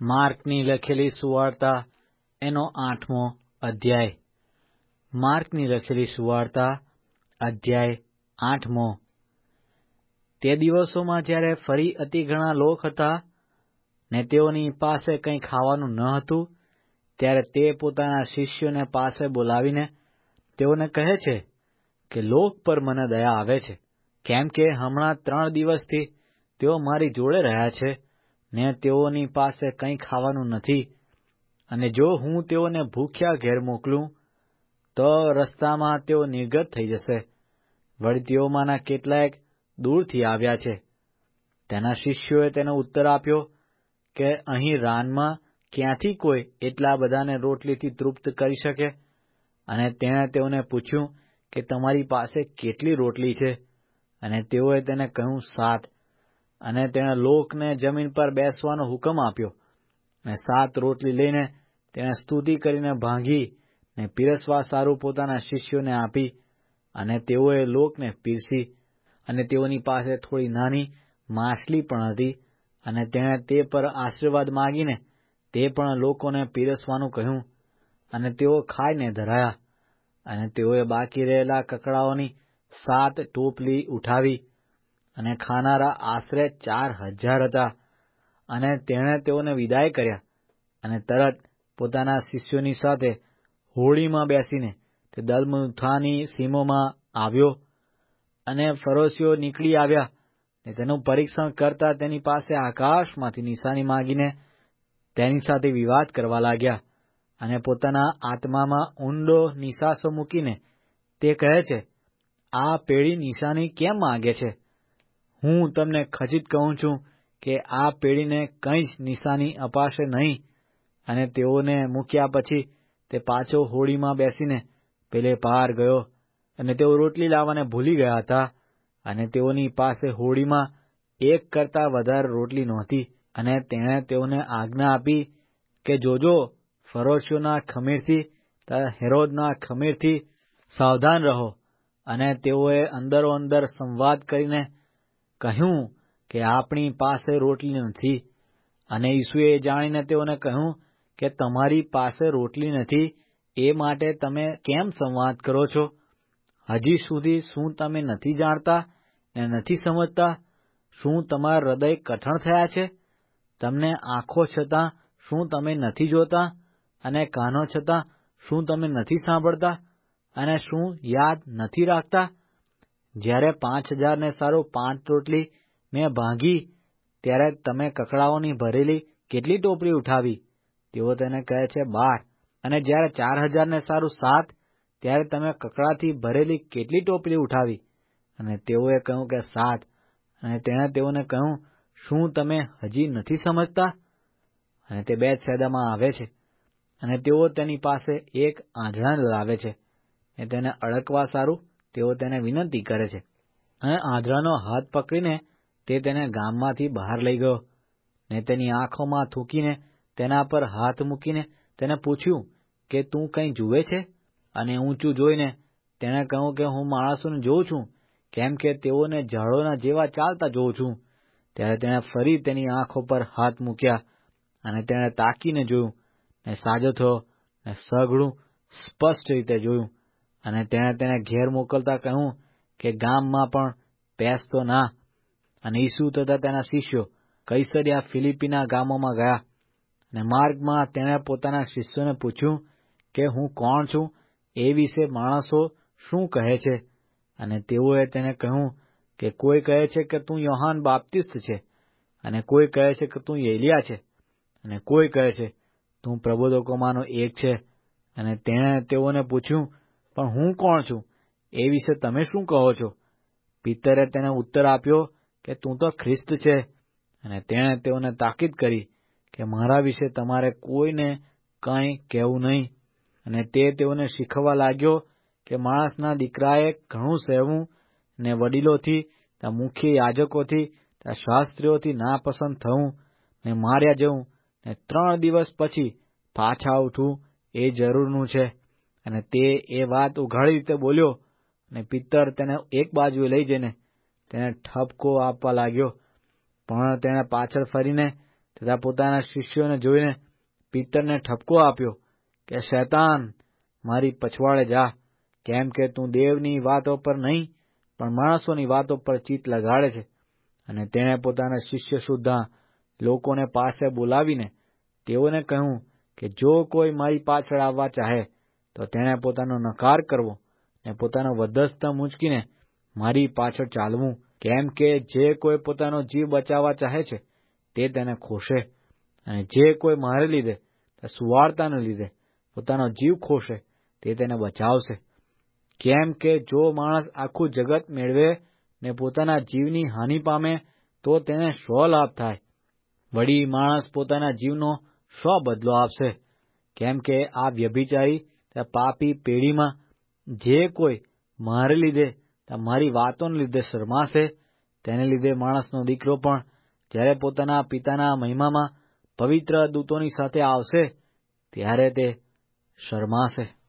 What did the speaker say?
માર્કની લખેલી સુવાર્તા, એનો આઠમો અધ્યાય. માર્કની લખેલી સુવાર્તા, અધ્યાય આઠમો. તે દિવસોમાં જ્યારે ફરી અતિ ઘણા લોક હતા ને તેઓની પાસે કંઈ ખાવાનું ન હતું, ત્યારે તે પોતાના શિષ્યોને પાસે બોલાવીને તેઓને કહે છે કે, લોક પર મને દયા આવે છે. કેમ કે હમણાં ત્રણ દિવસથી તેઓ મારી જોડે રહ્યા છે. ને તેઓની પાસે કંઈ ખાવાનું નથી. અને જો હું તેઓને ભૂખ્યા ઘેર મોકલું, તો રસ્તામાં તેઓ નિર્ગત થઈ જશે. વળી તેઓમાંના કેટલાક દૂરથી આવ્યા છે. તેના શિષ્યોએ તેનો ઉત્તર આપ્યો કે, અહીં રાનમાં ક્યાંથી કોઈ એટલા બધાને રોટલીથી તૃપ્ત કરી શકે? અને તેણે તેઓને પૂછ્યું કે, તમારી પાસે કેટલી રોટલી છે? અને તેઓએ તેને કહ્યું, સાત. અને તેણે લોકને જમીન પર બેસવાનો હુકમ આપ્યો. અને સાત રોટલી લઈને તેણે સ્તુતિ કરીને ભાંગી ને પીરસવા સારું પોતાના શિષ્યોને આપી અને તેઓએ લોકને પીરસી અને તેઓની પાસે થોડી નાની માછલી પણ હતી અને તેણે તે પર આશીર્વાદ માગીને તે પણ લોકોને પીરસવાનું કહ્યું અને તેઓ ખાઈને ધરાયા અને તેઓએ બાકી રહેલા કકડાઓની સાત ટોપલી ઉઠાવી અને ખાનારા આશરે ચાર હજાર હતા. અને તેણે તેઓને વિદાય કર્યા અને તરત પોતાના શિષ્યોની સાથે હોળીમાં બેસીને તે દલમુથાની સીમોમાં આવ્યો અને ફરોશીઓ નીકળી આવ્યા ને તેનું પરીક્ષણ કરતા તેની પાસે આકાશમાંથી નિશાની માગીને તેની સાથે વિવાદ કરવા લાગ્યા અને પોતાના આત્મામાં ઊંડો નિશાસો મૂકીને તે કહે છે, આ પેઢી નિશાની કેમ માગે છે? હું તમને ખચિત કહું છું કે આ પેઢીને કંઈ જ નિશાની અપાશે નહીં અને તેઓને મૂક્યા પછી તે પાછો હોળીમાં બેસીને પેલે પાર ગયો અને તેઓ રોટલી લાવવાને ભૂલી ગયા હતા અને તેઓની પાસે હોળીમાં એક કરતાં વધારે રોટલી નહોતી અને તેણે તેઓને આજ્ઞા આપી કે, જોજો, ફરોશીઓના ખમીરથી હેરોદના ખમીરથી સાવધાન રહો. અને તેઓએ અંદરો અંદર સંવાદ કરીને કહ્યું કે આપણી પાસે રોટલી નથી. અને ઈસુએ જાણીને તેઓને કહ્યું કે તમારી પાસે રોટલી નથી, એ માટે તમે કેમ સંવાદ કરો છો? હજી સુધી શું તમે નથી જાણતા ને નથી સમજતા? શું તમારા હૃદય કઠણ થયા છે? તમને આંખો છતાં શું તમે નથી જોતા? અને કાનો છતાં શું તમે નથી સાંભળતા? અને શું યાદ નથી રાખતા? જ્યારે પાંચ હજારને સારું પાંચ રોટલી મેં ભાંગી, ત્યારે તમે કકડાઓની ભરેલી કેટલી ટોપલી ઉઠાવી? તેઓ તેને કહે છે, બાર. અને જ્યારે ચાર હજારને સારું સાત, ત્યારે તમે કકડાથી ભરેલી કેટલી ટોપલી ઉઠાવી? અને તેઓએ કહ્યું કે સાત. અને તેણે તેઓને કહ્યું, શું તમે હજી નથી સમજતા? અને તે બે સેદામાં આવે છે. અને તેઓ તેની પાસે એક આંધળાને લાવે છે. ને તેને અડકવા સારું તેઓ તેને વિનંતી કરે છે અને આંધળાનો હાથ પકડીને તે તેને ગામમાંથી બહાર લઈ ગયો ને તેની આંખોમાં થૂકીને તેના પર હાથ મૂકીને તેને પૂછ્યું કે, તું કંઈ જુએ છે? અને ઊંચું જોઈને તેણે કહ્યું કે, હું માણસોને જોઉં છું, કેમ કે તેઓને ઝાડોના જેવા ચાલતા જોઉં છું. ત્યારે તેણે ફરી તેની આંખો પર હાથ મૂક્યા અને તેણે તાકીને જોયું ને સાજો થયો ને સઘળું સ્પષ્ટ રીતે જોયું અને તેણે તેને ઘેર મોકલતા કહ્યું કે ગામમાં પણ પેસતો ના. અને ઈસુ તથા તેના શિષ્યો કૈસરિયા ફિલિપીના ગામોમાં ગયા અને માર્ગમાં તેણે પોતાના શિષ્યોને પૂછ્યું કે હું કોણ છું? એ વિશે માણસો શું કહે છે? અને તેઓએ તેને કહ્યું કે કોઈ કહે છે કે તું યોહાન બાપ્તિસ્ત છે અને કોઈ કહે છે કે તું એલિયા છે અને કોઈ કહે છે તું પ્રબોધકોમાંનો એક છે. અને તેણે તેઓને પૂછ્યું પણ હું કોણ છું? એ વિશે તમે શું કહો છો? પિત્તરે તેને ઉત્તર આપ્યો કે તું તો ખ્રિસ્ત છે, અને તેણે તેઓને તાકીદ કરી કે મારા વિશે તમારે કોઈને કંઈ કહેવું નહીં. અને તે તેઓને શીખવવા લાગ્યો કે માણસના દીકરાએ ઘણું સહેવું ને વડીલોથી ત્યાં મુખ્ય યાજકોથી ત્યાં શાસ્ત્રીઓથી નાપસંદ થવું, ને માર્યા જવું, ને ત્રણ દિવસ પછી પાછા ઉઠવું એ જરૂરનું છે. અને તે એ વાત ઉઘાડી રીતે બોલ્યો અને પિત્તર તેને એક બાજુએ લઈ જઈને તેને ઠપકો આપવા લાગ્યો. પણ તેણે પાછળ ફરીને તથા પોતાના શિષ્યોને જોઈને પિત્તરને ઠપકો આપ્યો કે, શૈતાન, મારી પછવાડે જા. કેમ કે તું દેવની વાતો પર નહીં, પણ માણસોની વાતો પર ચિત્ત લગાડે છે. અને તેણે પોતાના શિષ્ય સુદ્ધા લોકોને પાસે બોલાવીને તેઓને કહ્યું કે, જો કોઈ મારી પાછળ આવવા ચાહે તો તેણે પોતાનો નકાર કરવો ને પોતાનો વધસ્ત મૂંચકીને મારી પાછળ ચાલવું. કેમ કે જે કોઈ પોતાનો જીવ બચાવવા ચાહે છે, તે તેને ખોશે. અને જે કોઈ મારે લીધે સુવાર્તાને લીધે પોતાનો જીવ ખોશે, તે તેને બચાવશે. કેમ કે જો માણસ આખું જગત મેળવે ને પોતાના જીવની હાનિ પામે, તો તેને શો લાભ થાય. વળી માણસ પોતાના જીવનો શો બદલો આપશે. કેમ કે આ વ્યભિચારી પાપી પેઢીમાં જે કોઈ મારે લીધે મારી વાતોને લીધે શરમાશે, તેને લીધે માણસનો દીકરો પણ જ્યારે પોતાના પિતાના મહિમામાં પવિત્ર દૂતોની સાથે આવશે, ત્યારે તે શરમાશે.